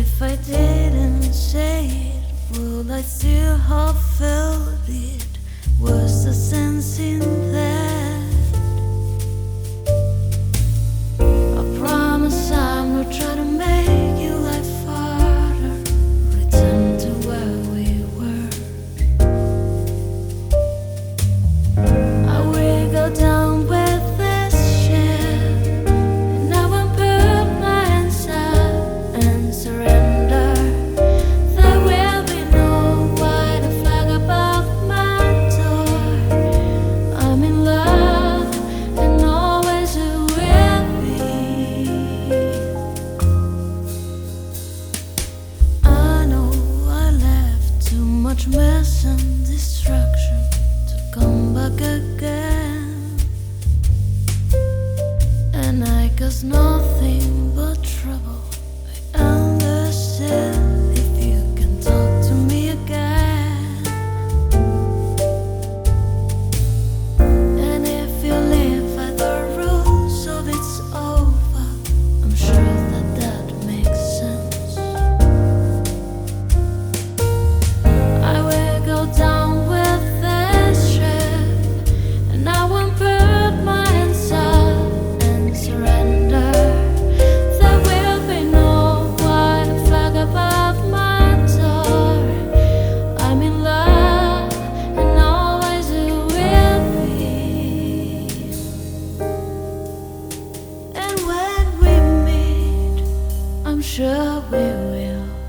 If I didn't say it, would I still have felt it? Was the sense in much mess and destruction to come back again, and I guess nothing. sure we will.